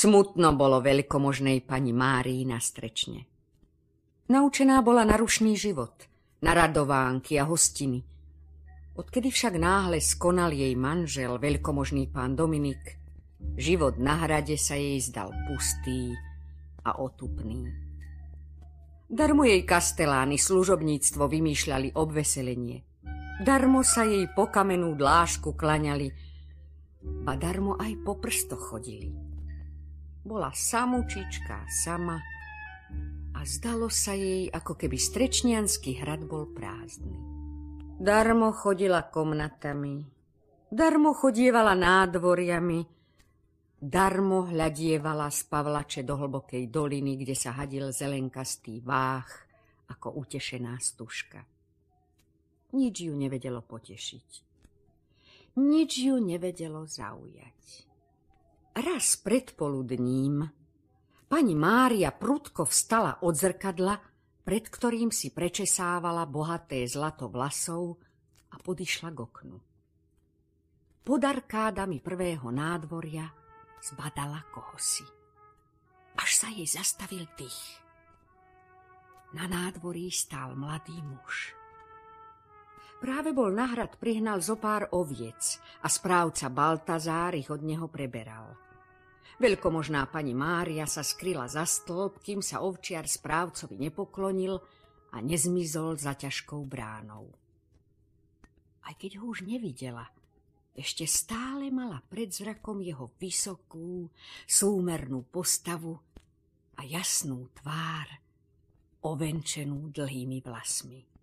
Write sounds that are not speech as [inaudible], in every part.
Smutno bolo veľkomožnej pani Márii na strečne. Naučená bola na rušný život, na radovánky a hostiny. Odkedy však náhle skonal jej manžel, veľkomožný pán Dominik, život na hrade sa jej zdal pustý a otupný. Darmo jej kastelány služobníctvo vymýšľali obveselenie. Darmo sa jej po kamenú dlášku klaňali, a darmo aj po prstoch chodili. Bola samúčička sama a zdalo sa jej, ako keby strečnianský hrad bol prázdny. Darmo chodila komnatami, darmo chodievala nádvoriami, darmo hľadievala z Pavlače do hlbokej doliny, kde sa hadil zelenkastý váh ako utešená stužka. Nič ju nevedelo potešiť. Nič ju nevedelo zaujať. Raz predpoludním Pani Mária prudko vstala od zrkadla, pred ktorým si prečesávala bohaté zlato vlasov a podišla k oknu. Pod arkádami prvého nádvoria zbadala kohosi. Až sa jej zastavil dých. Na nádvorí stál mladý muž. Práve bol na hrad prihnal zo pár oviec a správca Baltazár ich od neho preberal. Veľkomožná pani Mária sa skryla za stĺp, kým sa ovčiar správcovi nepoklonil a nezmizol za ťažkou bránou. Aj keď ho už nevidela, ešte stále mala pred zrakom jeho vysokú, súmernú postavu a jasnú tvár, ovenčenú dlhými vlasmi.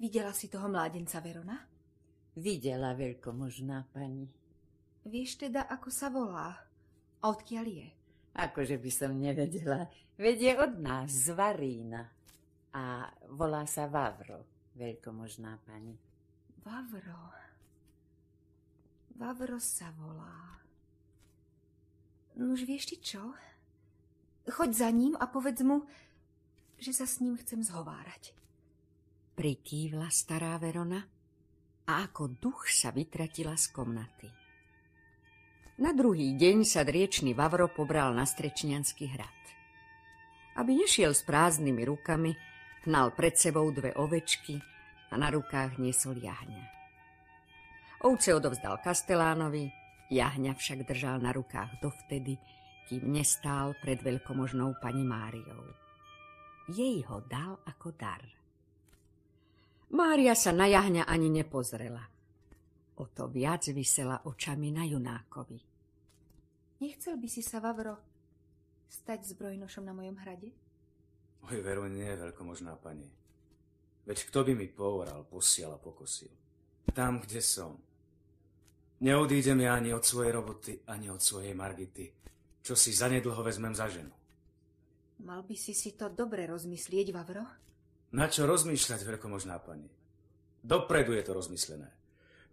Videla si toho mládenca, Verona? Videla, veľkomožná pani. Vieš teda, ako sa volá? A odkiaľ je? Akože by som nevedela. Vedie od nás, z Varína. A volá sa Vavro, veľkomožná pani. Vavro. Vavro sa volá. Nuž vieš ty čo? Choď za ním a povedz mu, že sa s ním chcem zhovárať. Prikývla stará Verona a ako duch sa vytratila z komnaty. Na druhý deň sa driečný Vavro pobral na Strečnianský hrad. Aby nešiel s prázdnymi rukami, hnal pred sebou dve ovečky a na rukách niesol jahňa. Ovce odovzdal Kastelánovi, jahňa však držal na rukách dovtedy, kým nestál pred veľkomožnou pani Máriou. Jej ho dal ako dar. Mária sa na jahňa ani nepozrela. O to viac vysela očami na junákovi. Nechcel by si sa, Vavro, stať zbrojnošom na mojom hrade? Oj, veru nie, veľkomožná pani. Veď kto by mi pohoral, posial a pokosil. Tam, kde som. Neodídem ja ani od svojej roboty, ani od svojej Margity, čo si zanedlho vezmem za ženu. Mal by si si to dobre rozmyslieť, Vavro? Na čo rozmýšľať, veľkomožná pani? Dopredu je to rozmyslené.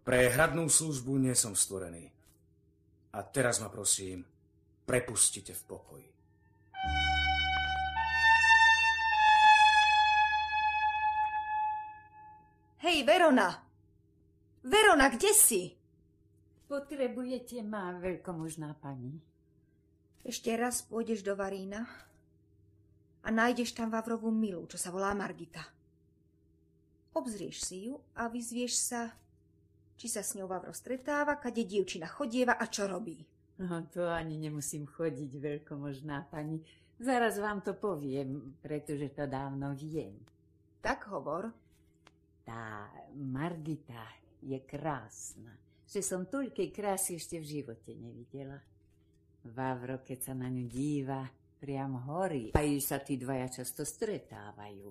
Pre hradnú službu nie som stvorený. A teraz ma prosím, prepustite v pokoji. Hej, Verona! Verona, kde si? Potrebujete ma, veľkomožná pani. Ešte raz pôjdeš do Varína a nájdeš tam Vavrovú milu, čo sa volá Margita. Obzrieš si ju a vyzvieš sa či sa s ňou Vavro stretáva, kade dievčina chodieva a čo robí. No, to ani nemusím chodiť, veľkomožná pani. Zaraz vám to poviem, pretože to dávno viem. Tak hovor. Tá Margita je krásna, že som toľkej krásy ešte v živote nevidela. Vavro, keď sa na ňu díva, priam horí. Aj sa tí dvaja často stretávajú.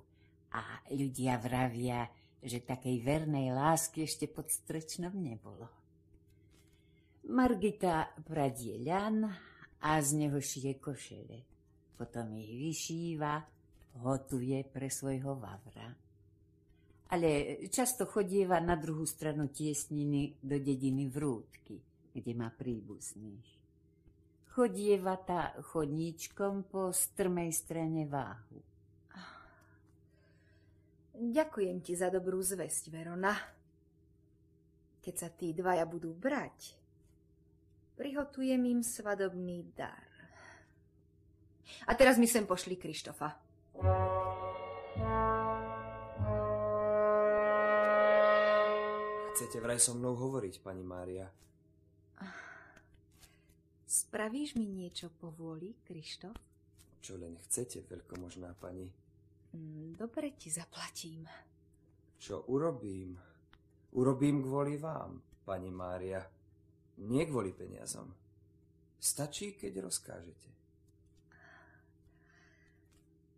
A ľudia vravia, že takej vernej lásky ešte pod strečnom nebolo. Margita pradie ľan a z neho šije košele. Potom ich vyšíva, hotuje pre svojho vavra. Ale často chodieva na druhú stranu tiesniny do dediny Vrútky, kde má príbuzných. Chodieva tá chodníčkom po strmej strane váhu. Ďakujem ti za dobrú zväzť, Verona. Keď sa tí dvaja budú brať, Prihotujem im svadobný dar. A teraz mi sem pošli Krištofa. Chcete vraj so mnou hovoriť, pani Mária? Spravíš mi niečo po vôli, Krištof? Čo len chcete, veľkomožná pani? Mm, Dobre ti zaplatím. Čo urobím? Urobím kvôli vám, pani Mária. Nie kvôli peniazom. Stačí, keď rozkážete.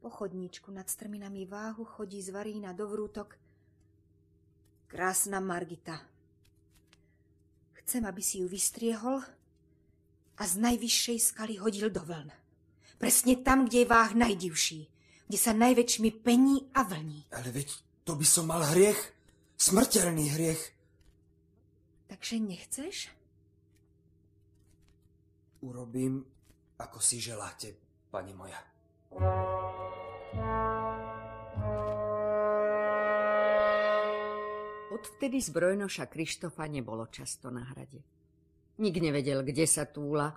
Po chodníčku nad strminami váhu chodí z Varína do Vrútok krásna Margita. Chcem, aby si ju vystriehol a z najvyššej skaly hodil do vln. Presne tam, kde je váh najdivší, kde sa najväčšmi pení a vlní. Ale veď to by som mal hriech. Smrteľný hriech. Takže nechceš? Urobím, ako si želáte, pani moja. Odvtedy zbrojnoša Krištofa nebolo často na hrade. Nik nevedel, kde sa túla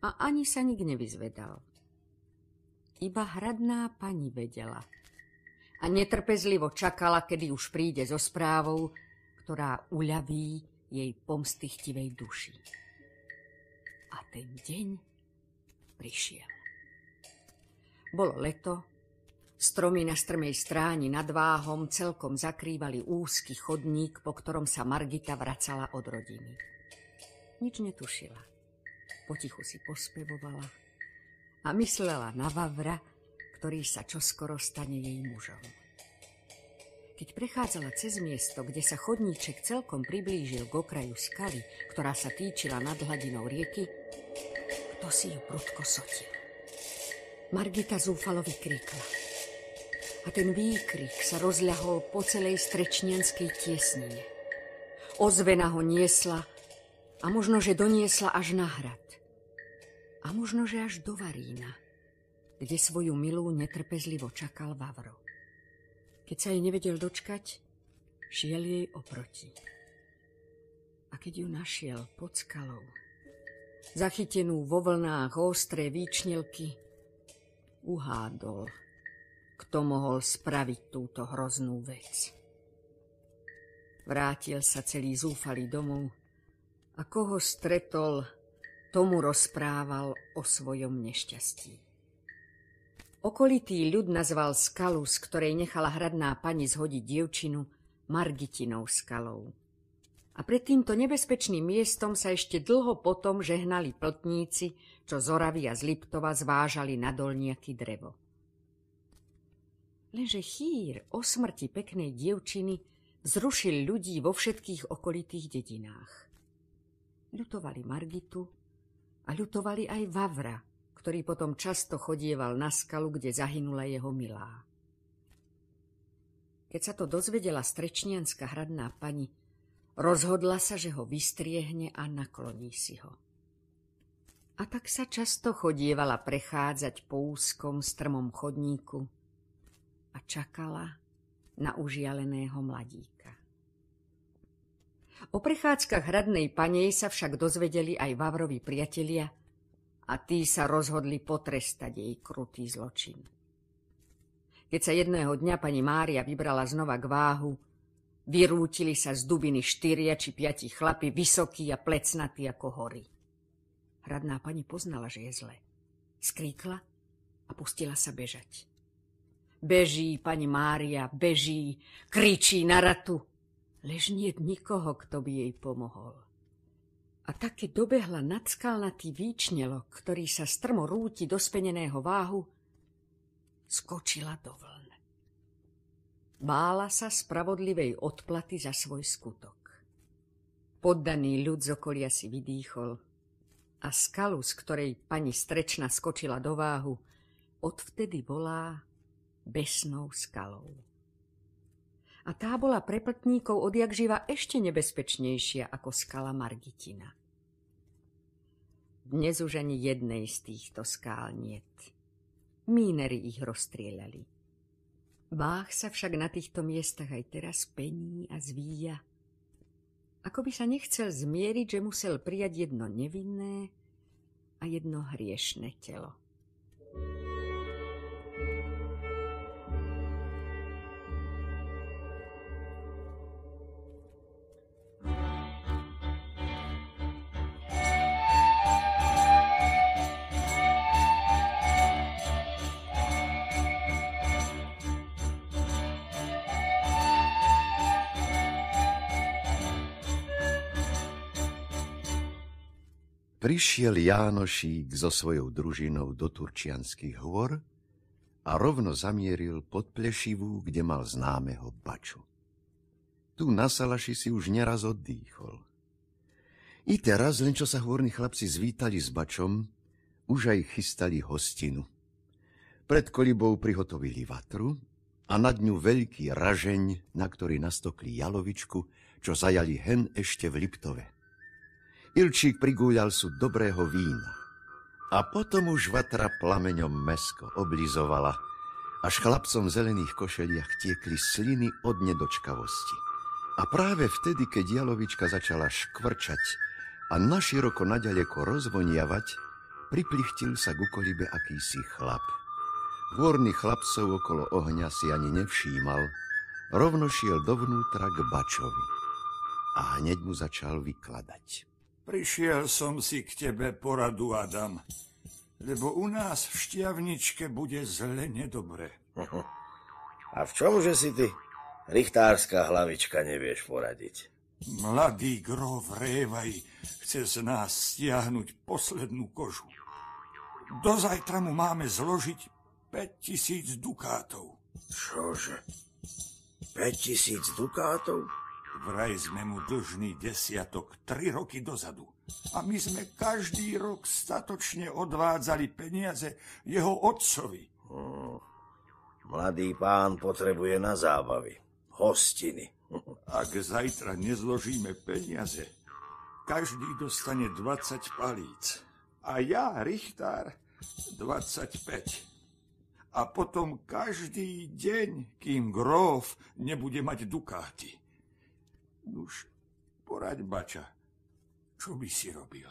a ani sa nik nevyzvedal. Iba hradná pani vedela a netrpezlivo čakala, kedy už príde so správou, ktorá uľaví jej pomstychtivej duši. A ten deň prišiel. Bolo leto, stromy na strmej stráni nad váhom celkom zakrývali úzky chodník, po ktorom sa Margita vracala od rodiny. Nič netušila. Potichu si pospevovala a myslela na Vavra, ktorý sa čoskoro stane jej mužom. Keď prechádzala cez miesto, kde sa chodníček celkom priblížil k okraju skaly, ktorá sa týčila nad hladinou rieky, kto si ju prudko sotil. Margita zúfalo vykríkla. A ten výkrik sa rozľahol po celej strečnianskej tiesnine. Ozvena ho niesla a možno, že doniesla až na hrad. A možno, že až do Varína, kde svoju milú netrpezlivo čakal Vavro. Keď sa jej nevedel dočkať, šiel jej oproti. A keď ju našiel pod skalou, zachytenú vo vlnách ostré výčnelky, uhádol, kto mohol spraviť túto hroznú vec. Vrátil sa celý zúfalý domov a koho stretol, tomu rozprával o svojom nešťastí. Okolitý ľud nazval skalu, z ktorej nechala hradná pani zhodiť dievčinu, Margitinou skalou. A pred týmto nebezpečným miestom sa ešte dlho potom žehnali pltníci, čo z Oravy a z Liptova zvážali na dolniaky drevo. Lenže chýr o smrti peknej dievčiny zrušil ľudí vo všetkých okolitých dedinách. Ľutovali Margitu a ľutovali aj Vavra, ktorý potom často chodieval na skalu, kde zahynula jeho milá. Keď sa to dozvedela strečnianská hradná pani, rozhodla sa, že ho vystriehne a nakloní si ho. A tak sa často chodievala prechádzať po úzkom strmom chodníku a čakala na užialeného mladíka. O prechádzkach hradnej panej sa však dozvedeli aj Vavrovi priatelia a tí sa rozhodli potrestať jej krutý zločin. Keď sa jedného dňa pani Mária vybrala znova k váhu, vyrútili sa z dubiny štyria či piati chlapi, vysokí a plecnatí ako hory. Hradná pani poznala, že je zle. Skríkla a pustila sa bežať. Beží pani Mária, beží, kričí na ratu, lež nie nikoho, kto by jej pomohol. A tak, keď dobehla nadskalnatý výčnelok, ktorý sa strmo rúti do speneného váhu, skočila do vln. Bála sa spravodlivej odplaty za svoj skutok. Poddaný ľud z okolia si vydýchol a skalu, z ktorej pani Strečna skočila do váhu, odvtedy volá besnou skalou. A tá bola pre pltníkov odjak živa ešte nebezpečnejšia ako skala Margitina. Dnes už ani jednej z týchto skál niet. Mínery ich rozstrieľali. Váh sa však na týchto miestach aj teraz pení a zvíja Ako by sa nechcel zmieriť, že musel prijať jedno nevinné a jedno hriešne telo. Prišiel Jánošík so svojou družinou do Turčianských hôr a rovno zamieril pod Plešivú, kde mal známeho Baču. Tu na Salaši si už neraz oddýchol. I teraz, len čo sa hôrni chlapci zvítali s Bačom, už aj chystali hostinu. Pred kolibou prihotovili vatru a nad ňu veľký ražeň, na ktorý nastokli jalovičku, čo zajali hen ešte v Liptove. Ilčík prigúľal sú dobrého vína. A potom už vatra plameňom mesko oblizovala, až chlapcom v zelených košeliach tiekli sliny od nedočkavosti. A práve vtedy, keď jalovička začala škvrčať a naširoko naďaleko rozvoniavať, priplichtil sa ku kolibe akýsi chlap. Hôrny chlapcov okolo ohňa si ani nevšímal, rovno šiel dovnútra k Bačovi a hneď mu začal vykladať. Prišiel som si k tebe poradu, Adam, lebo u nás v Štiavničke bude zle nedobre. A v čomže si ty, richtárska hlavička, nevieš poradiť? Mladý grof Révaj chce z nás stiahnuť poslednú kožu. Do zajtra mu máme zložiť 5000 dukátov. Čože? 5000 dukátov? Vraj sme mu dlžný desiatok tri roky dozadu. A my sme každý rok statočne odvádzali peniaze jeho otcovi. Hmm. Mladý pán potrebuje na zábavy. Hostiny. [laughs] Ak zajtra nezložíme peniaze, každý dostane 20 palíc. A ja, Richtár, 25. A potom každý deň, kým gróf nebude mať dukáty. Nuž, poraď, Bača, čo by si robil?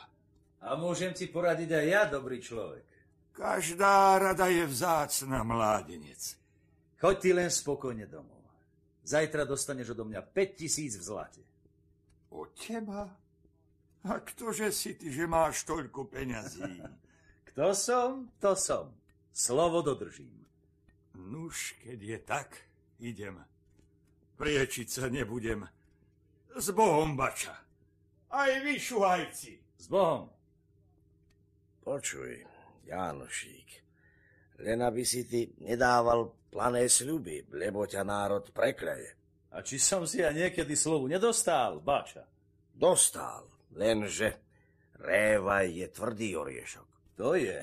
A môžem ti poradiť aj ja, dobrý človek. Každá rada je vzácna, mládenec. Choď ty len spokojne domov. Zajtra dostaneš odo mňa 5000 v zlate. Od teba? A ktože si ty, že máš toľko peňazí? [laughs] Kto som, to som. Slovo dodržím. Nuž, keď je tak, idem. Priečiť sa nebudem. S Bohom, bača. Aj vy, šuhajci. S Bohom. Počuj, Jánošík, len aby si ty nedával plané sľuby, lebo ťa národ prekleje. A či som si ja niekedy slovu nedostál, bača? Dostal, lenže révaj je tvrdý oriešok. To je.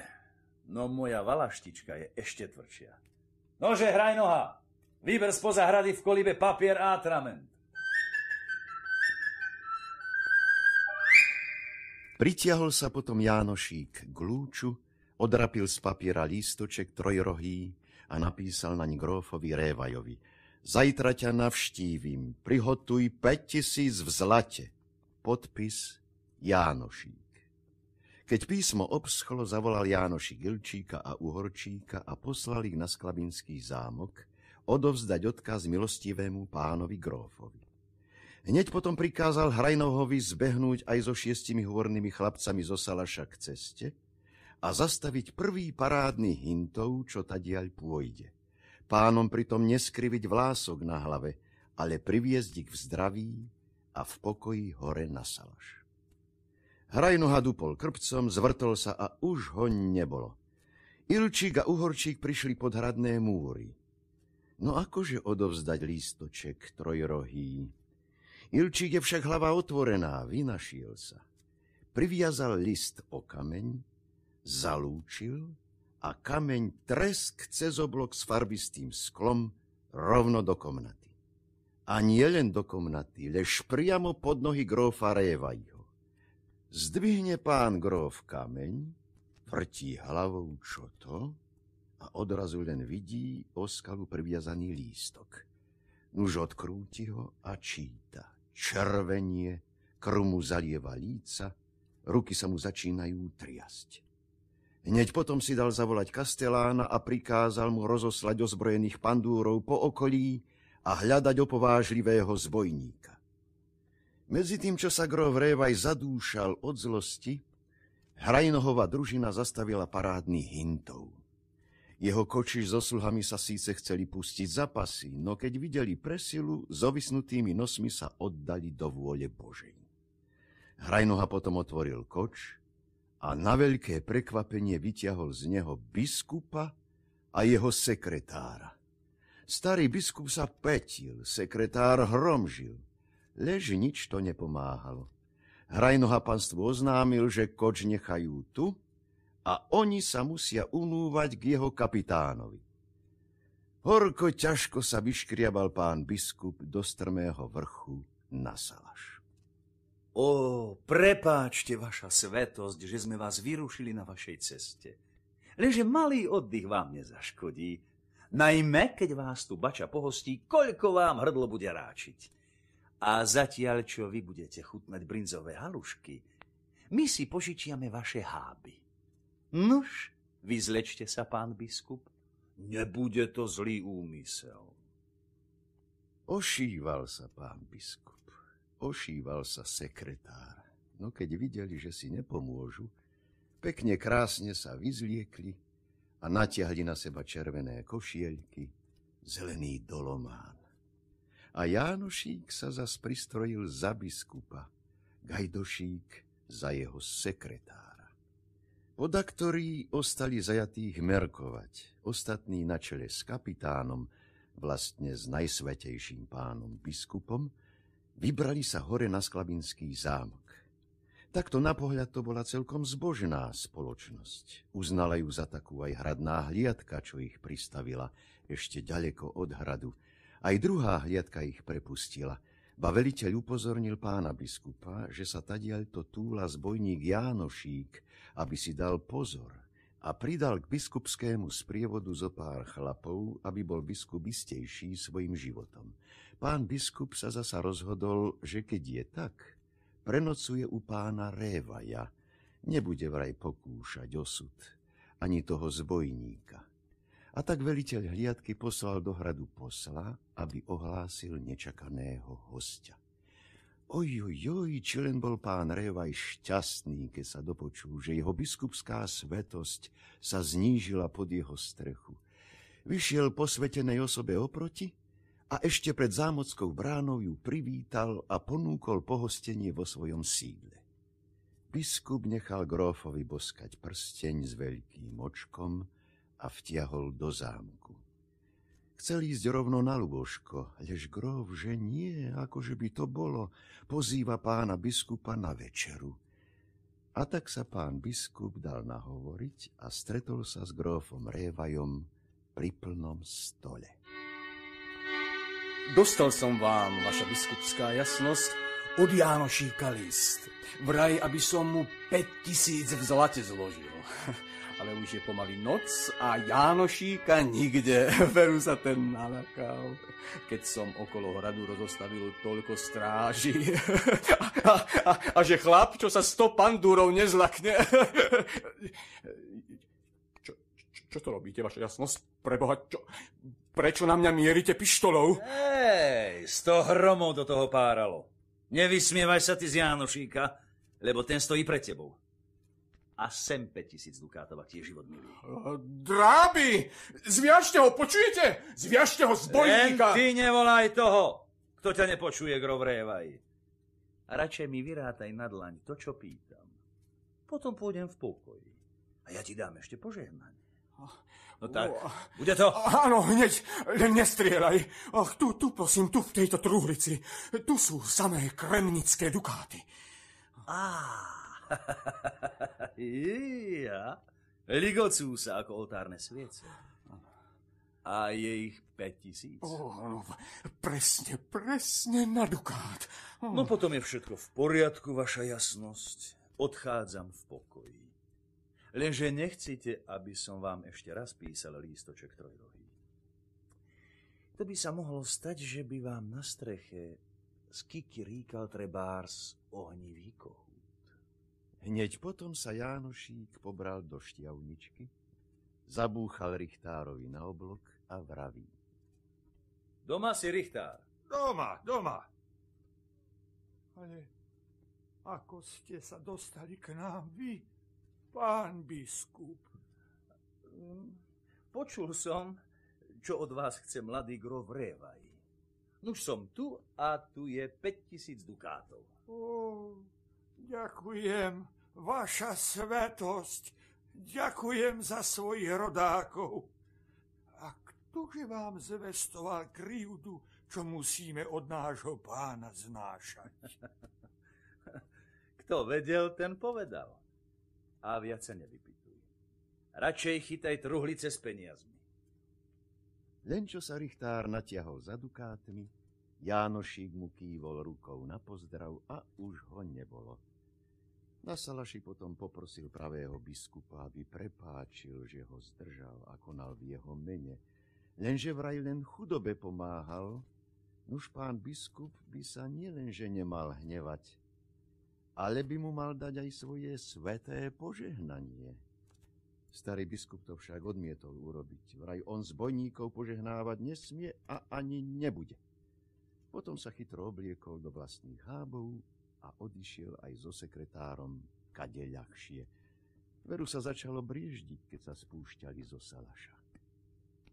No moja valaštička je ešte tvrdšia. Nože, hraj noha. Vyber spoza hrady v kolibe papier a atrament. Pritiahol sa potom Jánošík k lúču, odrapil z papiera lístoček trojrohý a napísal naň grófovi Révajovi. Zajtra ťa navštívim, prihotuj 5000 v zlate. Podpis Jánošík. Keď písmo obschlo, zavolal Jánoši Gilčíka a Uhorčíka a poslal ich na Sklabinský zámok odovzdať odkaz milostivému pánovi Grófovi. Hneď potom prikázal Hrajnohovi zbehnúť aj so šiestimi hôrnymi chlapcami zo Salaša k ceste a zastaviť prvý parádny hintov, čo tadiaľ pôjde. Pánom pritom neskriviť vlások na hlave, ale priviezť ich v zdraví a v pokoji hore na Salaš. Hrajnoha dupol krpcom, zvrtol sa a už ho nebolo. Ilčík a Uhorčík prišli pod hradné múry. No akože odovzdať lístoček trojrohý, Ilčík je však hlava otvorená, vynašiel sa. Priviazal list o kameň, zalúčil a kameň tresk cez oblok s farbistým sklom rovno do komnaty. A nie len do komnaty, lež priamo pod nohy grófa Révajho. Zdvihne pán gróf kameň, vrtí hlavou čo to a odrazu len vidí o skalu priviazaný lístok. Nuž odkrúti ho a číta červenie, krmu zalieva líca, ruky sa mu začínajú triasť. Hneď potom si dal zavolať kastelána a prikázal mu rozoslať ozbrojených pandúrov po okolí a hľadať opovážlivého zbojníka. Medzi tým, čo sa Grov Révaj zadúšal od zlosti, Hrajnohova družina zastavila parádny hintov. Jeho kočiš so sluhami sa síce chceli pustiť za pasy, no keď videli presilu, s ovisnutými nosmi sa oddali do vôle Božej. Hrajnoha potom otvoril koč a na veľké prekvapenie vyťahol z neho biskupa a jeho sekretára. Starý biskup sa petil, sekretár hromžil – Lež nič to nepomáhalo. Hrajnoha panstvu oznámil, že koč nechajú tu a oni sa musia unúvať k jeho kapitánovi. Horko ťažko sa vyškriabal pán biskup do strmého vrchu na Salaš. O, prepáčte, vaša svetosť, že sme vás vyrušili na vašej ceste. Leže malý oddych vám nezaškodí. Najmä, keď vás tu bača pohostí, koľko vám hrdlo bude ráčiť. A zatiaľ, čo vy budete chutnať brinzové halušky, my si požičiame vaše háby. Nuž, vyzlečte sa, pán biskup. Nebude to zlý úmysel. Ošíval sa pán biskup, ošíval sa sekretár. No keď videli, že si nepomôžu, pekne krásne sa vyzliekli a natiahli na seba červené košielky, zelený dolomán a Jánošík sa zas pristrojil za biskupa, Gajdošík za jeho sekretára. Podaktorí ostali zajatých merkovať, ostatní na čele s kapitánom, vlastne s najsvetejším pánom biskupom, vybrali sa hore na Sklabinský zámok. Takto na pohľad to bola celkom zbožná spoločnosť. Uznala ju za takú aj hradná hliadka, čo ich pristavila ešte ďaleko od hradu – aj druhá hliadka ich prepustila. Ba veliteľ upozornil pána biskupa, že sa tadiaľ to túla zbojník Jánošík, aby si dal pozor a pridal k biskupskému sprievodu zo pár chlapov, aby bol biskup istejší svojim životom. Pán biskup sa zasa rozhodol, že keď je tak, prenocuje u pána Révaja, nebude vraj pokúšať osud, ani toho zbojníka. A tak veliteľ hliadky poslal do hradu posla, aby ohlásil nečakaného hostia. Oj, oj, oj, či len bol pán Révaj šťastný, keď sa dopočul, že jeho biskupská svetosť sa znížila pod jeho strechu. Vyšiel posvetenej osobe oproti a ešte pred zámockou bránou ju privítal a ponúkol pohostenie vo svojom sídle. Biskup nechal grófovi boskať prsteň s veľkým očkom, a vtiahol do zámku. Chcel ísť rovno na Luboško, lež grov, že nie, akože by to bolo, pozýva pána biskupa na večeru. A tak sa pán biskup dal nahovoriť a stretol sa s grófom Révajom pri plnom stole. Dostal som vám, vaša biskupská jasnosť, od Jánošíka list. Vraj, aby som mu 5 tisíc v zlate zložil [laughs] ale už je pomaly noc a Jánošíka nikde. [laughs] Veru sa ten nalakal, keď som okolo hradu rozostavil toľko stráži. [laughs] A, a, a že chlap, čo sa sto pandúrov nezlakne. Čo, čo, čo to robíte, vaša jasnosť? Preboha, čo, prečo na mňa mierite pištolou? Hej, sto hromov do toho páralo. Nevysmievaj sa ty z Jánošíka, lebo ten stojí pred tebou a sem 5000 dukátov, ak ti je život milý. Dráby! Zviažte ho, počujete? Zviažte ho, zbojníka! Len ty nevolaj toho, kto ťa nepočuje, grovrévaj. A radšej mi vyrátaj na dlaň to, čo pýtam. Potom pôjdem v pokoji. A ja ti dám ešte požehnanie. No tak, bude to? Áno, hneď, len nestrieľaj. Ach, tu, tu, prosím, tu v tejto truhlici. Tu sú samé kremnické dukáty. Á, ja, ligocú sa ako oltárne sviece. A je ich 5000. Oh, presne, presne na dukát. Oh. No potom je všetko v poriadku, vaša jasnosť. Odchádzam v pokoji. Lenže nechcete, aby som vám ešte raz písal lístoček trojrohý. To by sa mohlo stať, že by vám na streche Skiky ríkal trebárs ohnivý kohút. Hneď potom sa Jánošík pobral do šťavničky, zabúchal Richtárovi na oblok a vraví. Doma si, Richtár? Doma, doma. Ale ako ste sa dostali k nám vy, pán biskup? Počul som, čo od vás chce mladý grof Révaj. Nuž som tu a tu je 5000 dukátov. Ó, ďakujem, vaša svetosť. Ďakujem za svojich rodákov. A ktože vám zvestoval krivdu, čo musíme od nášho pána znášať? [laughs] Kto vedel, ten povedal. A viac sa nevypituj. Radšej chytaj truhlice s peniazmi. Len čo sa Richtár natiahol za dukátmi, Jánošík mu kývol rukou na pozdrav a už ho nebolo. Na Salaši potom poprosil pravého biskupa, aby prepáčil, že ho zdržal a konal v jeho mene. Lenže vraj len chudobe pomáhal, nuž pán biskup by sa nielenže nemal hnevať, ale by mu mal dať aj svoje sveté požehnanie. Starý biskup to však odmietol urobiť. Vraj on zbojníkov požehnávať nesmie a ani nebude. Potom sa chytro obliekol do vlastných hábov a odišiel aj so sekretárom kade ľahšie. Veru sa začalo brieždiť, keď sa spúšťali zo Salaša.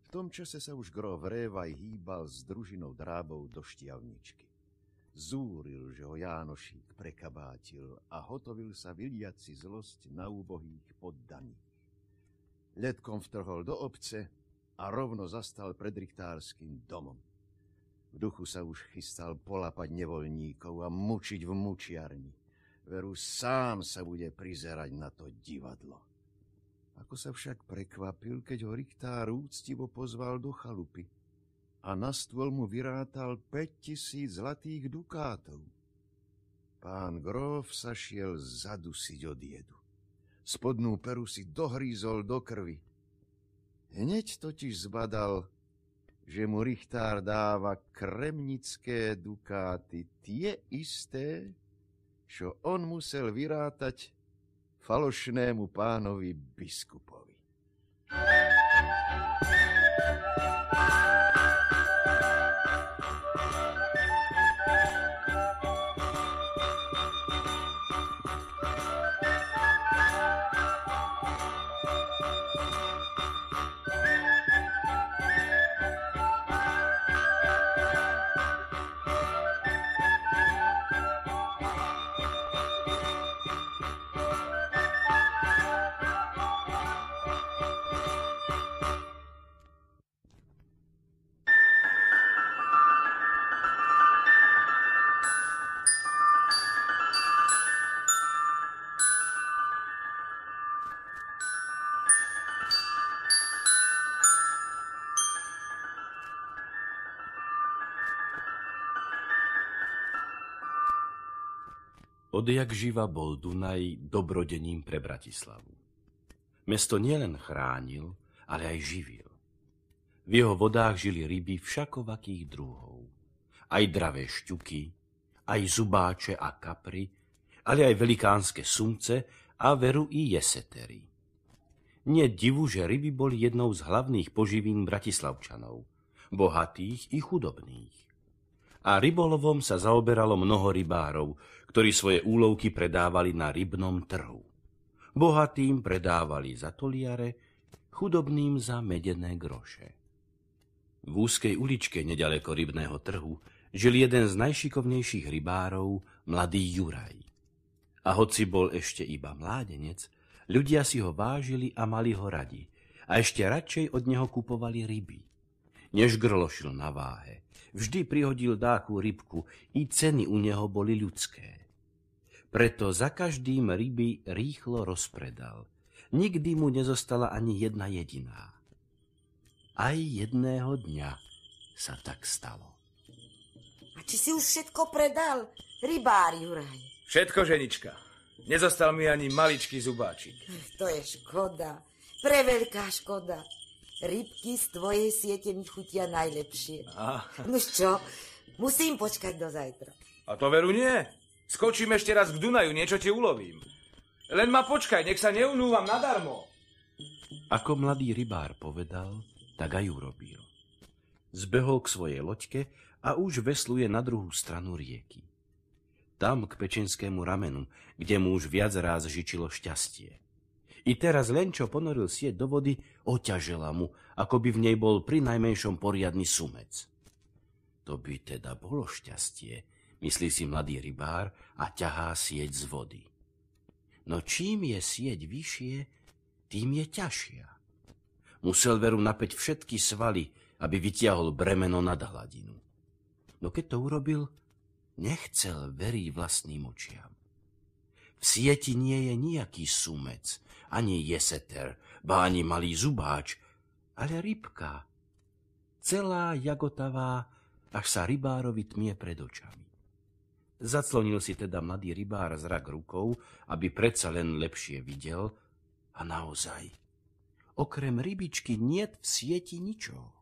V tom čase sa už grof Révaj hýbal s družinou drábov do šťavničky. Zúril, že ho Jánošík prekabátil a hotovil sa vyliať zlosť na úbohých poddaných. Letkom vtrhol do obce a rovno zastal pred richtárským domom. V duchu sa už chystal polapať nevoľníkov a mučiť v mučiarni. Veru sám sa bude prizerať na to divadlo. Ako sa však prekvapil, keď ho Richtár úctivo pozval do chalupy a na stôl mu vyrátal 5000 zlatých dukátov. Pán Grof sa šiel zadusiť od jedu. Spodnú peru si dohrízol do krvi. Hneď totiž zbadal, že mu Richtár dáva kremnické dukáty, tie isté, čo on musel vyrátať falošnému pánovi biskupovi. Odjak živa bol Dunaj dobrodením pre Bratislavu. Mesto nielen chránil, ale aj živil. V jeho vodách žili ryby všakovakých druhov. Aj dravé šťuky, aj zubáče a kapry, ale aj velikánske sumce a veru i jesetery. Nie divu, že ryby boli jednou z hlavných poživín bratislavčanov, bohatých i chudobných. A rybolovom sa zaoberalo mnoho rybárov, ktorí svoje úlovky predávali na rybnom trhu. Bohatým predávali za toliare, chudobným za medené groše. V úzkej uličke nedaleko rybného trhu žil jeden z najšikovnejších rybárov, mladý Juraj. A hoci bol ešte iba mládenec, ľudia si ho vážili a mali ho radi a ešte radšej od neho kupovali ryby. Než grlošil na váhe, vždy prihodil dáku rybku, i ceny u neho boli ľudské. Preto za každým ryby rýchlo rozpredal. Nikdy mu nezostala ani jedna jediná. Aj jedného dňa sa tak stalo. A či si už všetko predal, rybár Juraj? Všetko, ženička. Nezostal mi ani maličký zubáčik. To je škoda. Preveľká škoda. Rybky z tvojej siete mi chutia najlepšie. A... Nož čo, musím počkať do zajtra. A to veru nie. Skočím ešte raz k Dunaju, niečo ti ulovím. Len ma počkaj, nech sa neunúvam nadarmo. Ako mladý rybár povedal, tak aj urobil. Zbehol k svojej loďke a už vesluje na druhú stranu rieky. Tam k pečenskému ramenu, kde mu už viac ráz žičilo šťastie. I teraz len čo ponoril sieť do vody, oťažela mu, ako by v nej bol pri najmenšom poriadny sumec. To by teda bolo šťastie, myslí si mladý rybár a ťahá sieť z vody. No čím je sieť vyššie, tým je ťažšia. Musel veru napäť všetky svaly, aby vytiahol bremeno nad hladinu. No keď to urobil, nechcel veriť vlastným očiam. V sieti nie je nejaký sumec, ani jeseter, ba ani malý zubáč, ale rybka. Celá jagotavá, až sa rybárovi tmie pred očami. Zaclonil si teda mladý rybár zrak rukou, aby predsa len lepšie videl a naozaj, okrem rybičky niet v sieti ničoho.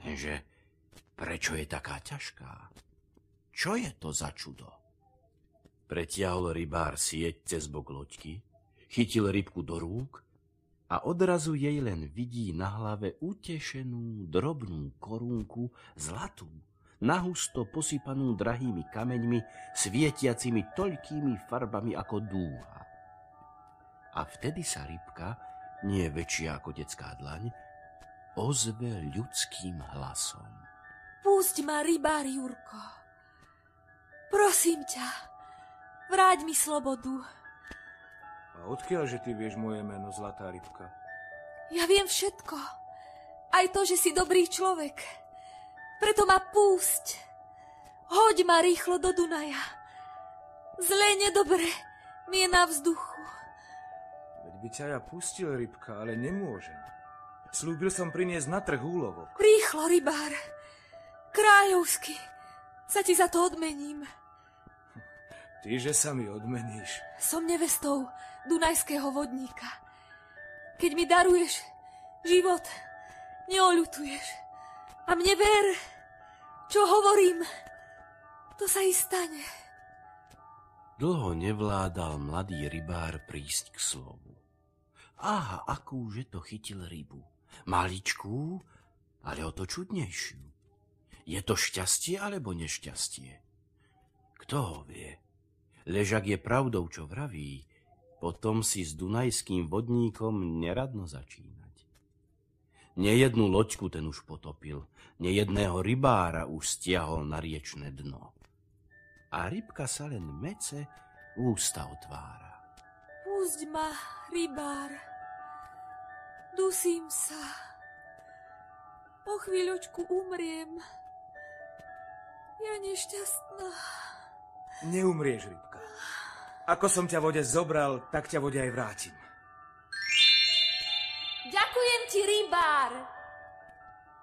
Lenže prečo je taká ťažká? Čo je to za čudo? Pretiahol rybár sieť cez bok loďky, chytil rybku do rúk a odrazu jej len vidí na hlave utešenú drobnú korunku zlatú, nahusto posypanú drahými kameňmi, svietiacimi toľkými farbami ako dúha. A vtedy sa rybka, nie väčšia ako detská dlaň, ozve ľudským hlasom. Pusť ma, rybár Jurko. Prosím ťa, vráť mi slobodu. A odkiaľ, že ty vieš moje meno, Zlatá rybka? Ja viem všetko. Aj to, že si dobrý človek. Preto ma púšť. Hoď ma rýchlo do Dunaja. Zle nedobre mi je na vzduchu. Veď by ťa ja pustil, rybka, ale nemôžem. Slúbil som priniesť na trh úlovok. Rýchlo, rybár. Kráľovsky sa ti za to odmením. Ty, že sa mi odmeníš. Som nevestou Dunajského vodníka. Keď mi daruješ život, neoľutuješ. A mne ver, čo hovorím, to sa i stane. Dlho nevládal mladý rybár prísť k slovu. Aha, akúže to chytil rybu. Maličkú, ale o to čudnejšiu. Je to šťastie alebo nešťastie? Kto ho vie? Ležak je pravdou, čo vraví, potom si s dunajským vodníkom neradno začínať. Nejednú loďku ten už potopil, nejedného rybára už stiahol na riečne dno. A rybka sa len mece ústa otvára. Pusť ma, rybár. Dusím sa. O chvíľočku umriem. Ja nešťastná. Neumrieš, rybka. Ako som ťa vode zobral, tak ťa vode aj vrátim. Ďakujem ti, rybár.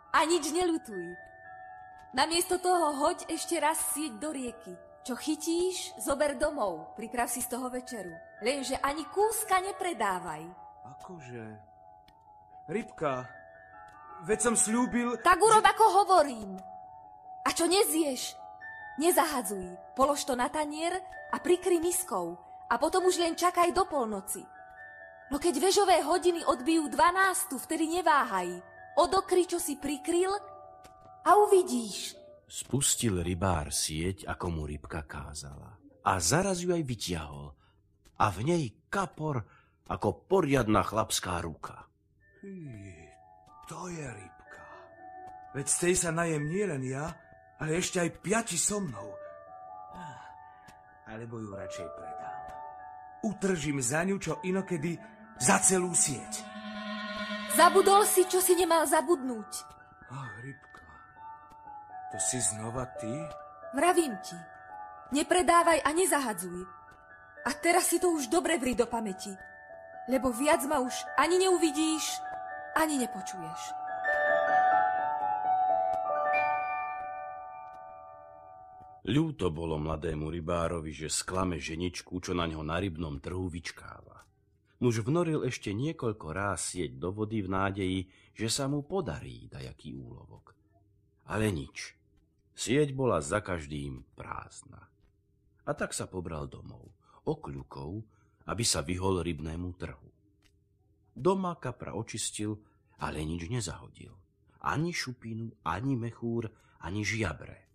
A nič nelutuj. Namiesto toho hoď ešte raz sieť do rieky. Čo chytíš, zober domov, priprav si z toho večeru. Lenže ani kúska nepredávaj. Akože? Rybka, veď som slúbil... Tak urob, že... ako hovorím. A čo nezieš, nezahadzuj. Polož to na tanier a prikry miskou a potom už len čakaj do polnoci. No keď vežové hodiny odbijú dvanástu, vtedy neváhaj. Odokry, čo si prikryl a uvidíš. Spustil rybár sieť, ako mu rybka kázala. A zaraz ju aj vyťahol. A v nej kapor, ako poriadna chlapská ruka. Hý, to je rybka. Veď z tej sa najem nielen ja, ale ešte aj piati so mnou alebo ju radšej predám. Utržím za ňu, čo inokedy za celú sieť. Zabudol si, čo si nemal zabudnúť. Ach, rybka, to si znova ty? Vravím ti, nepredávaj a nezahadzuj. A teraz si to už dobre vri do pamäti, lebo viac ma už ani neuvidíš, ani nepočuješ. Ľúto bolo mladému rybárovi, že sklame ženičku, čo na ňo na rybnom trhu vyčkáva. Muž vnoril ešte niekoľko ráz sieť do vody v nádeji, že sa mu podarí dajaký úlovok. Ale nič. Sieť bola za každým prázdna. A tak sa pobral domov, okľukov, aby sa vyhol rybnému trhu. Doma kapra očistil, ale nič nezahodil. Ani šupinu, ani mechúr, ani žiabre.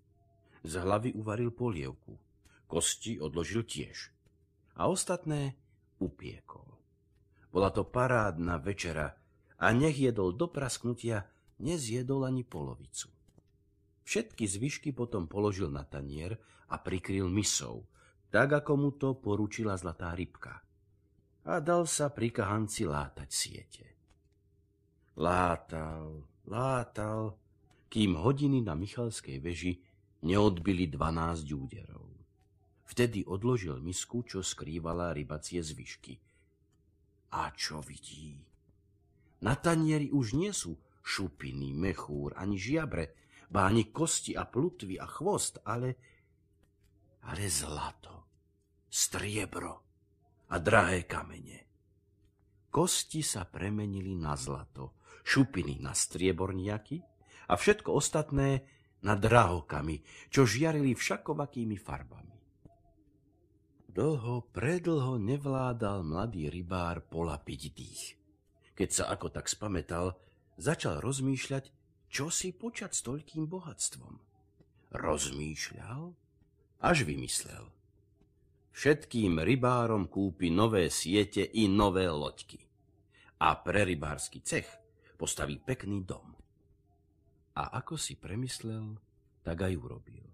Z hlavy uvaril polievku. Kosti odložil tiež. A ostatné upiekol. Bola to parádna večera a nech jedol do prasknutia, nezjedol ani polovicu. Všetky zvyšky potom položil na tanier a prikryl misou, tak ako mu to poručila zlatá rybka. A dal sa pri kahanci látať siete. Látal, látal, kým hodiny na Michalskej veži neodbili dvanásť úderov. Vtedy odložil misku, čo skrývala rybacie zvyšky. A čo vidí? Na tanieri už nie sú šupiny, mechúr, ani žiabre, ba ani kosti a plutvy a chvost, ale, ale zlato, striebro a drahé kamene. Kosti sa premenili na zlato, šupiny na strieborniaky a všetko ostatné na drahokami, čo žiarili všakovakými farbami. Dlho, predlho nevládal mladý rybár polapiť dých. Keď sa ako tak spametal, začal rozmýšľať, čo si počať s toľkým bohatstvom. Rozmýšľal, až vymyslel. Všetkým rybárom kúpi nové siete i nové loďky. A pre rybársky cech postaví pekný dom. A ako si premyslel, tak aj urobil.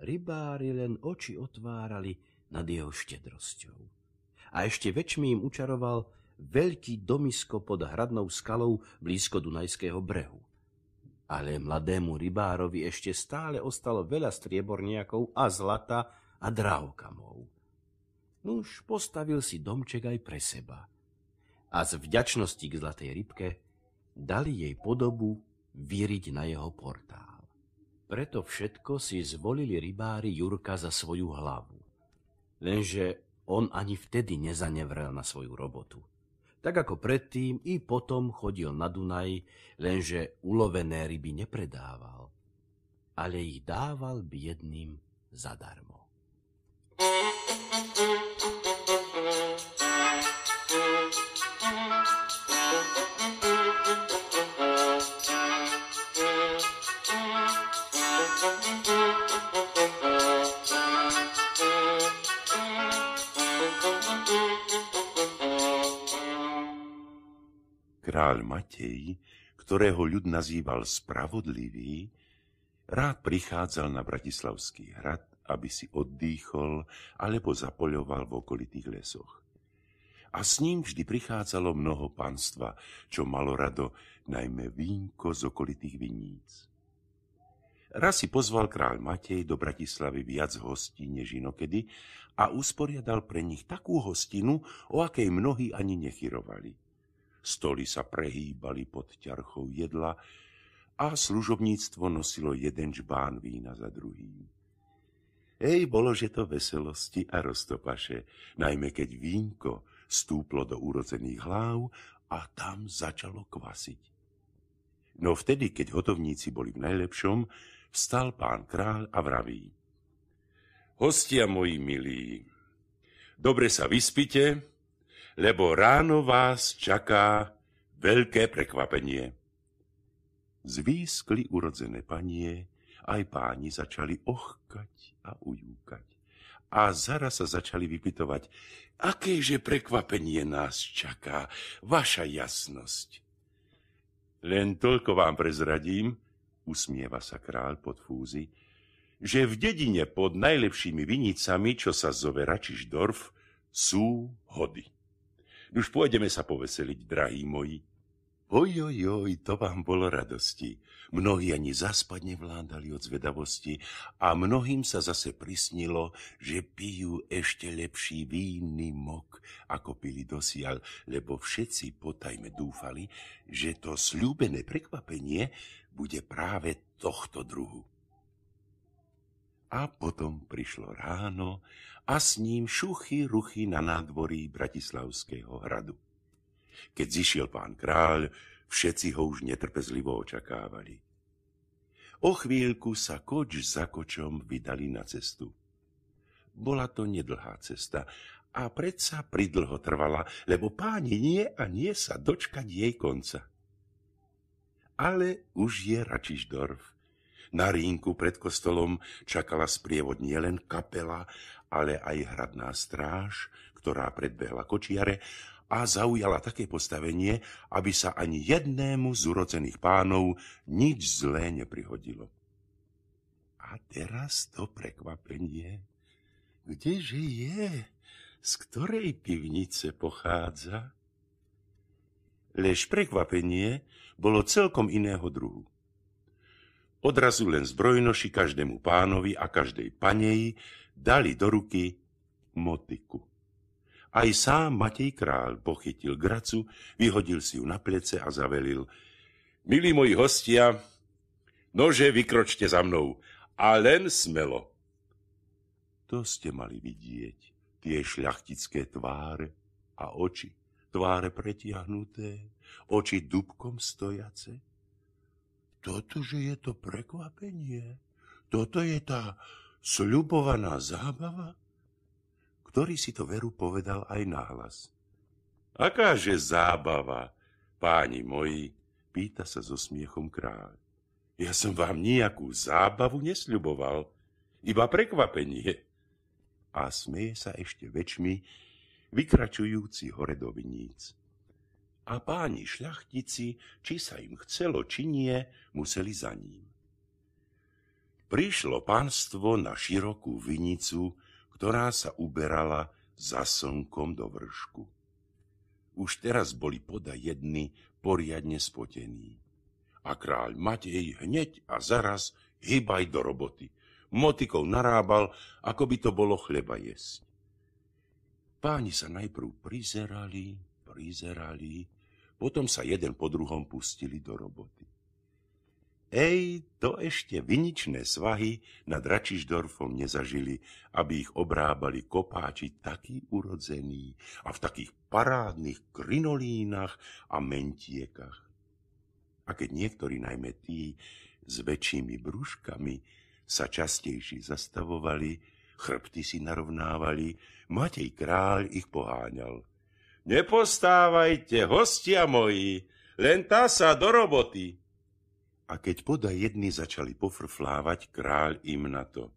Rybári len oči otvárali nad jeho štedrosťou. A ešte väčšmi im učaroval veľký domisko pod hradnou skalou blízko Dunajského brehu. Ale mladému rybárovi ešte stále ostalo veľa strieborniakov a zlata a drahokamov. Nuž postavil si domček aj pre seba. A z vďačnosti k zlatej rybke dali jej podobu vyriť na jeho portál. Preto všetko si zvolili rybári Jurka za svoju hlavu. Lenže on ani vtedy nezanevrel na svoju robotu. Tak ako predtým i potom chodil na Dunaj, lenže ulovené ryby nepredával, ale ich dával biedným zadarmo. Kráľ Matej, ktorého ľud nazýval Spravodlivý, rád prichádzal na Bratislavský hrad, aby si oddychol alebo zapoľoval v okolitých lesoch. A s ním vždy prichádzalo mnoho panstva, čo malo rado najmä vínko z okolitých viníc. Raz si pozval kráľ Matej do Bratislavy viac hostí než inokedy a usporiadal pre nich takú hostinu, o akej mnohí ani nechyrovali. Stoly sa prehýbali pod ťarchou jedla a služobníctvo nosilo jeden žbán vína za druhým. Ej, bolo, že to veselosti a roztopaše, najmä keď vínko stúplo do urodzených hlav a tam začalo kvasiť. No vtedy, keď hotovníci boli v najlepšom, vstal pán kráľ a vraví. Hostia moji milí, dobre sa vyspite, lebo ráno vás čaká veľké prekvapenie. Zvýskli urodzené panie, aj páni začali ochkať a ujúkať. A zaraz sa začali vypitovať, akéže prekvapenie nás čaká, vaša jasnosť. Len toľko vám prezradím, usmieva sa král pod fúzy, že v dedine pod najlepšími vinicami, čo sa zove Račišdorf, sú hody. Už pôjdeme sa poveseliť, drahí moji. Oj, oj, oj, to vám bolo radosti. Mnohí ani zaspať nevládali od zvedavosti a mnohým sa zase prisnilo, že pijú ešte lepší vínny mok, ako pili dosiaľ, lebo všetci potajme dúfali, že to slúbené prekvapenie bude práve tohto druhu. A potom prišlo ráno a s ním šuchy ruchy na nádvorí Bratislavského hradu. Keď zišiel pán kráľ, všetci ho už netrpezlivo očakávali. O chvíľku sa koč za kočom vydali na cestu. Bola to nedlhá cesta a predsa pridlho trvala, lebo páni nie a nie sa dočkať jej konca. Ale už je Račišdorf. Na rínku pred kostolom čakala sprievod nielen kapela, ale aj hradná stráž, ktorá predbehla kočiare a zaujala také postavenie, aby sa ani jednému z urodzených pánov nič zlé neprihodilo. A teraz to prekvapenie. Kdeže je? Z ktorej pivnice pochádza? Lež prekvapenie bolo celkom iného druhu. Odrazu len zbrojnoši každému pánovi a každej paneji dali do ruky motiku. Aj sám Matej král pochytil gracu, vyhodil si ju na plece a zavelil. Milí moji hostia, nože vykročte za mnou a len smelo. To ste mali vidieť, tie šľachtické tváre a oči, tváre pretiahnuté, oči dubkom stojace. Toto, že je to prekvapenie, toto je tá sľubovaná zábava? ktorý si to veru povedal aj nahlas. Akáže zábava, páni moji, pýta sa so smiechom kráľ. Ja som vám nejakú zábavu nesľuboval, iba prekvapenie. A smeje sa ešte väčšmi, vykračujúci hore do viníc. A páni šľachtici, či sa im chcelo, či nie, museli za ním. Prišlo pánstvo na širokú vinicu, ktorá sa uberala za slnkom do vršku. Už teraz boli poda jedny poriadne spotení. A kráľ Matej hneď a zaraz hýbaj do roboty. Motikou narábal, ako by to bolo chleba jesť. Páni sa najprv prizerali, prizerali, potom sa jeden po druhom pustili do roboty. Ej, to ešte viničné svahy nad Račišdorfom nezažili, aby ich obrábali kopáči takí urodzení a v takých parádnych krinolínach a mentiekach. A keď niektorí, najmä tí s väčšími brúškami, sa častejší zastavovali, chrbty si narovnávali, Matej kráľ ich poháňal. Nepostávajte, hostia moji, len tá sa do roboty. A keď poda jedni začali pofrflávať, kráľ im na to.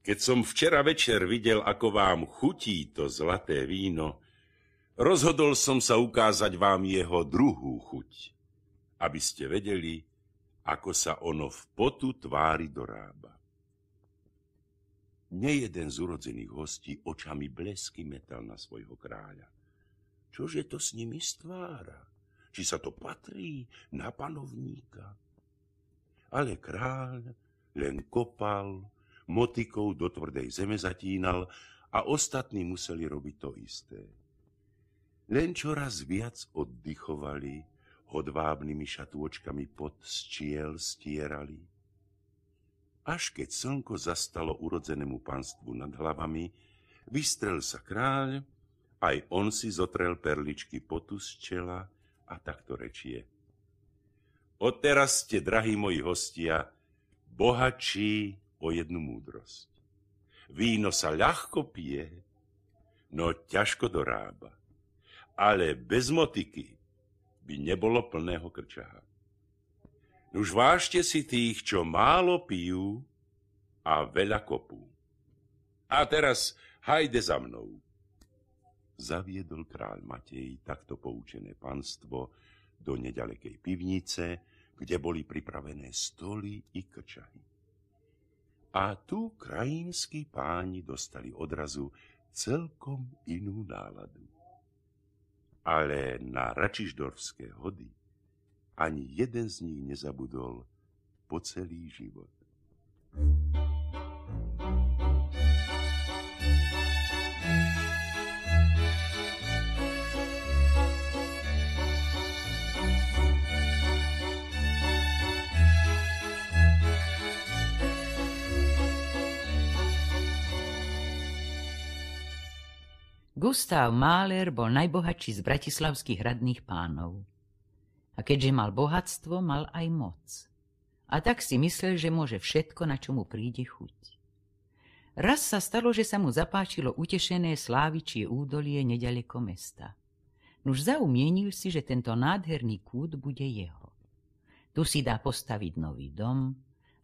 Keď som včera večer videl, ako vám chutí to zlaté víno, rozhodol som sa ukázať vám jeho druhú chuť, aby ste vedeli, ako sa ono v potu tvári dorába. Nejeden z urodzených hostí očami blesky metal na svojho kráľa. Čože to s nimi stvára? Či sa to patrí na panovníka? ale kráľ len kopal, motikou do tvrdej zeme zatínal a ostatní museli robiť to isté. Len čoraz viac oddychovali, hodvábnymi šatôčkami pod čiel stierali. Až keď slnko zastalo urodzenému panstvu nad hlavami, vystrel sa kráľ, aj on si zotrel perličky potu z čela a takto rečie – Odteraz ste, drahí moji hostia, bohatší o jednu múdrosť. Víno sa ľahko pije, no ťažko dorába. Ale bez motiky by nebolo plného krčaha. Už vážte si tých, čo málo pijú a veľa kopú. A teraz hajde za mnou. Zaviedol kráľ Matej takto poučené panstvo do nedalekej pivnice, kde boli pripravené stoly i krčahy. A tu krajinskí páni dostali odrazu celkom inú náladu. Ale na račiždorské hody ani jeden z nich nezabudol po celý život. thank you Gustav Mahler bol najbohatší z bratislavských hradných pánov. A keďže mal bohatstvo, mal aj moc. A tak si myslel, že môže všetko, na čo mu príde chuť. Raz sa stalo, že sa mu zapáčilo utešené slávičie údolie nedaleko mesta. Nuž zaumienil si, že tento nádherný kút bude jeho. Tu si dá postaviť nový dom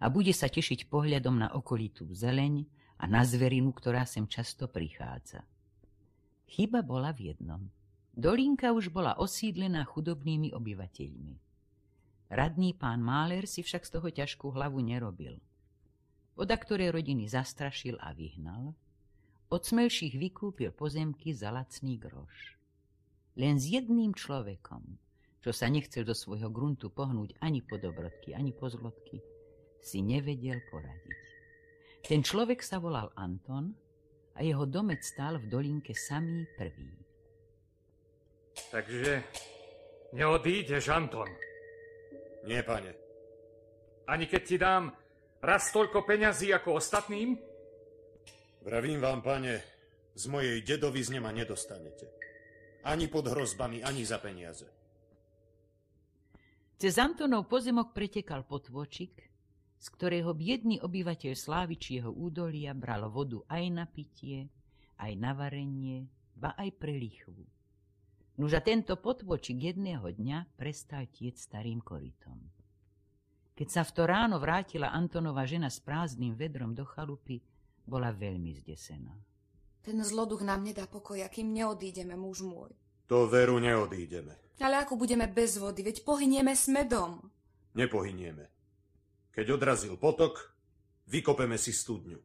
a bude sa tešiť pohľadom na okolitú zeleň a na zverinu, ktorá sem často prichádza. Chyba bola v jednom. Dolinka už bola osídlená chudobnými obyvateľmi. Radný pán Máler si však z toho ťažkú hlavu nerobil. Od ktoré rodiny zastrašil a vyhnal, od smelších vykúpil pozemky za lacný groš. Len s jedným človekom, čo sa nechcel do svojho gruntu pohnúť ani po dobrodky, ani po zlodky, si nevedel poradiť. Ten človek sa volal Anton a jeho domec stál v dolinke samý prvý. Takže neodídeš, Anton. Nie, pane. Ani keď ti dám raz toľko peňazí ako ostatným? Vravím vám, pane, z mojej dedovizne ma nedostanete. Ani pod hrozbami, ani za peniaze. Cez Antonov pozemok pretekal potvočik, z ktorého biedný obyvateľ Slávičieho údolia bral vodu aj na pitie, aj na varenie, ba aj pre lichvu. Nuž a tento potvočik jedného dňa prestal tieť starým korytom. Keď sa v to ráno vrátila Antonova žena s prázdnym vedrom do chalupy, bola veľmi zdesená. Ten zloduch nám nedá pokoj, akým neodídeme, muž môj. To veru neodídeme. Ale ako budeme bez vody, veď pohynieme s medom. Nepohynieme. Keď odrazil potok, vykopeme si studňu.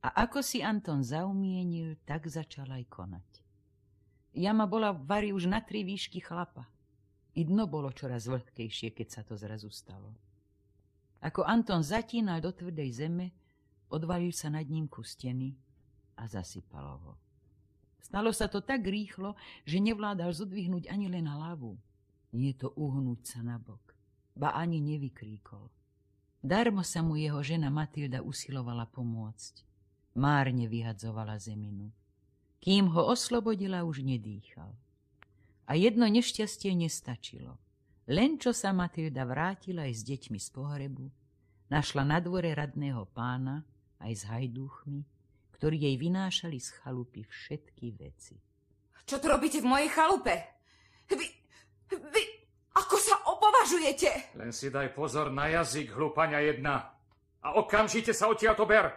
A ako si Anton zaumienil, tak začal aj konať. Jama bola v vari už na tri výšky chlapa. I dno bolo čoraz vlhkejšie, keď sa to zrazu stalo. Ako Anton zatínal do tvrdej zeme, odvalil sa nad ním ku steny a zasypalo ho. Stalo sa to tak rýchlo, že nevládal zodvihnúť ani len hlavu. Nie to uhnúť sa na bok. Ba ani nevykríkol. Darmo sa mu jeho žena Matilda usilovala pomôcť. Márne vyhadzovala zeminu. Kým ho oslobodila, už nedýchal. A jedno nešťastie nestačilo. Len čo sa Matilda vrátila aj s deťmi z pohrebu, našla na dvore radného pána aj s hajdúchmi, ktorí jej vynášali z chalupy všetky veci. Čo tu robíte v mojej chalupe? Vy, vy, opovažujete? Len si daj pozor na jazyk, hlupania jedna. A okamžite sa odtiaľto ber.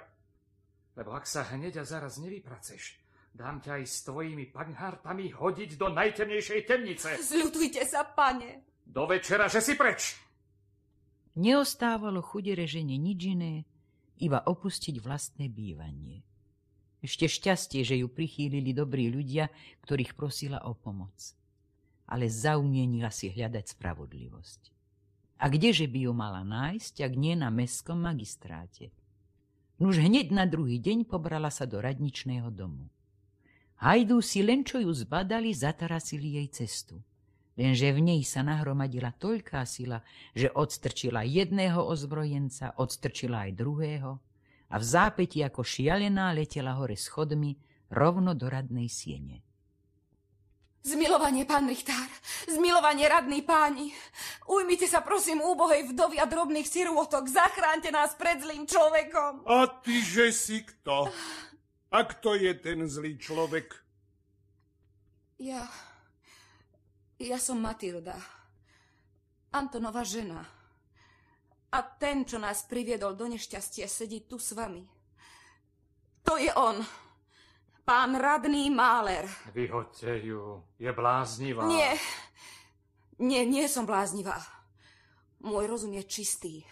Lebo ak sa hneď a zaraz nevypraceš, Dám ťa aj s tvojimi paňhártami hodiť do najtemnejšej temnice. Zľutujte sa, pane. Do večera, že si preč. Neostávalo chudere žene nič iné, iba opustiť vlastné bývanie. Ešte šťastie, že ju prichýlili dobrí ľudia, ktorých prosila o pomoc. Ale zaumienila si hľadať spravodlivosť. A kdeže by ju mala nájsť, ak nie na mestskom magistráte? Nuž hneď na druhý deň pobrala sa do radničného domu. Hajdú si len čo ju zbadali, zatarasili jej cestu. Lenže v nej sa nahromadila toľká sila, že odstrčila jedného ozbrojenca, odstrčila aj druhého a v zápäti ako šialená letela hore schodmi rovno do radnej siene. Zmilovanie, pán Richtár, zmilovanie, radný páni. Ujmite sa, prosím, úbohej vdovy a drobných sirôtok, zachránte nás pred zlým človekom. A ty, že si kto? A kto je ten zlý človek? Ja... Ja som Matilda. Antonova žena. A ten, čo nás priviedol do nešťastia, sedí tu s vami. To je on. Pán radný Máler. Vyhoďte ju. Je bláznivá. Nie. Nie, nie som bláznivá. Môj rozum je čistý.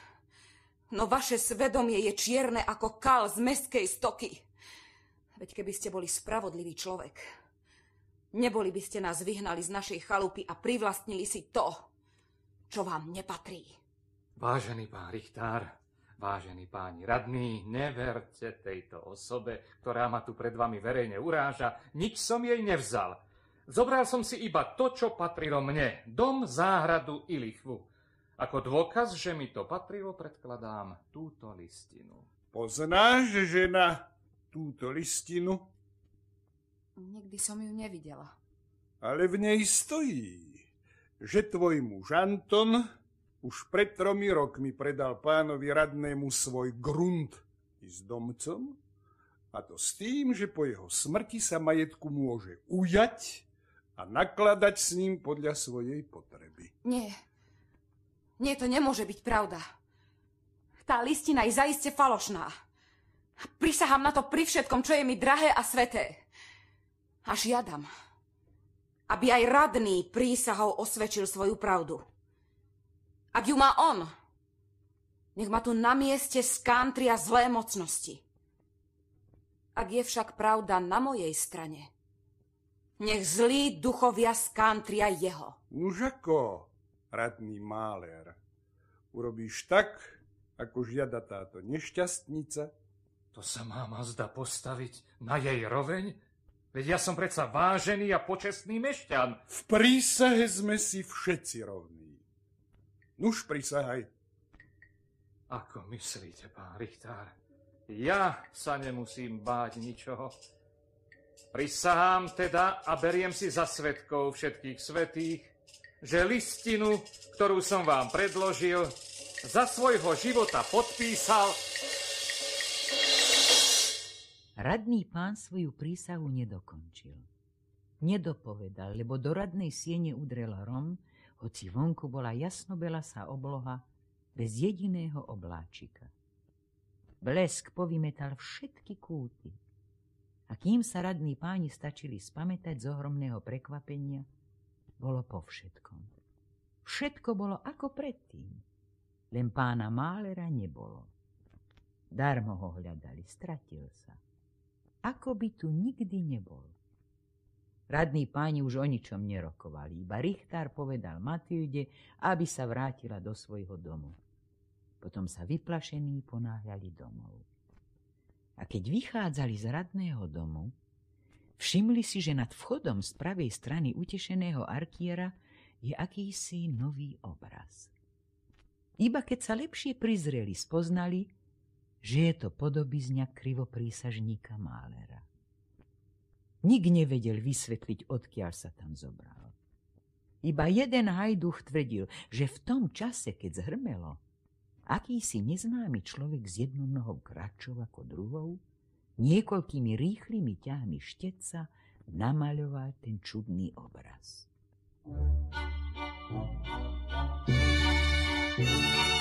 No vaše svedomie je čierne ako kal z meskej stoky. Veď keby ste boli spravodlivý človek, neboli by ste nás vyhnali z našej chalupy a privlastnili si to, čo vám nepatrí. Vážený pán Richtár, vážený páni radní, neverte tejto osobe, ktorá ma tu pred vami verejne uráža. Nič som jej nevzal. Zobral som si iba to, čo patrilo mne. Dom, záhradu i lichvu. Ako dôkaz, že mi to patrilo, predkladám túto listinu. Poznáš, žena, túto listinu? Nikdy som ju nevidela. Ale v nej stojí, že tvoj muž Anton Už pred tromi rokmi predal pánovi radnému svoj grunt i s domcom, a to s tým, že po jeho smrti sa majetku môže ujať a nakladať s ním podľa svojej potreby. Nie. Nie, to nemôže byť pravda. Tá listina je zaiste falošná. Prisahám na to pri všetkom, čo je mi drahé a sveté. A žiadam, aby aj radný prísahou osvedčil svoju pravdu. Ak ju má on, nech ma tu na mieste skantria zlé mocnosti. Ak je však pravda na mojej strane, nech zlí duchovia skantria jeho. Už ako, radný máler, urobíš tak, ako žiada táto nešťastnica? To sa má Mazda postaviť na jej roveň? Veď ja som predsa vážený a počestný mešťan. V prísahe sme si všetci rovní. Nuž prisahaj. Ako myslíte, pán Richtár? Ja sa nemusím báť ničoho. Prisahám teda a beriem si za svetkov všetkých svetých, že listinu, ktorú som vám predložil, za svojho života podpísal. Radný pán svoju prísahu nedokončil. Nedopovedal, lebo do radnej siene udrel hrom, hoci vonku bola jasnobelá obloha bez jediného obláčika. Blesk povymetal všetky kúty. A kým sa radní páni stačili spamätať z ohromného prekvapenia, bolo po všetkom. Všetko bolo ako predtým, len pána Málera nebolo. Darmo ho hľadali, stratil sa. Ako by tu nikdy nebol. Radní páni už o ničom nerokovali, iba Richtár povedal Matilde, aby sa vrátila do svojho domu. Potom sa vyplašení ponáhľali domov. A keď vychádzali z radného domu, všimli si, že nad vchodom z pravej strany utešeného arkiera je akýsi nový obraz. Iba keď sa lepšie prizreli, spoznali, že je to podobizňa krivoprísažníka Málera. Nik nevedel vysvetliť, odkiaľ sa tam zobral. Iba jeden hajduch tvrdil, že v tom čase, keď zhrmelo, akýsi neznámy človek s jednou nohou kratšou ako druhou, niekoľkými rýchlymi ťahmi šteca namaľoval ten čudný obraz. Thank you.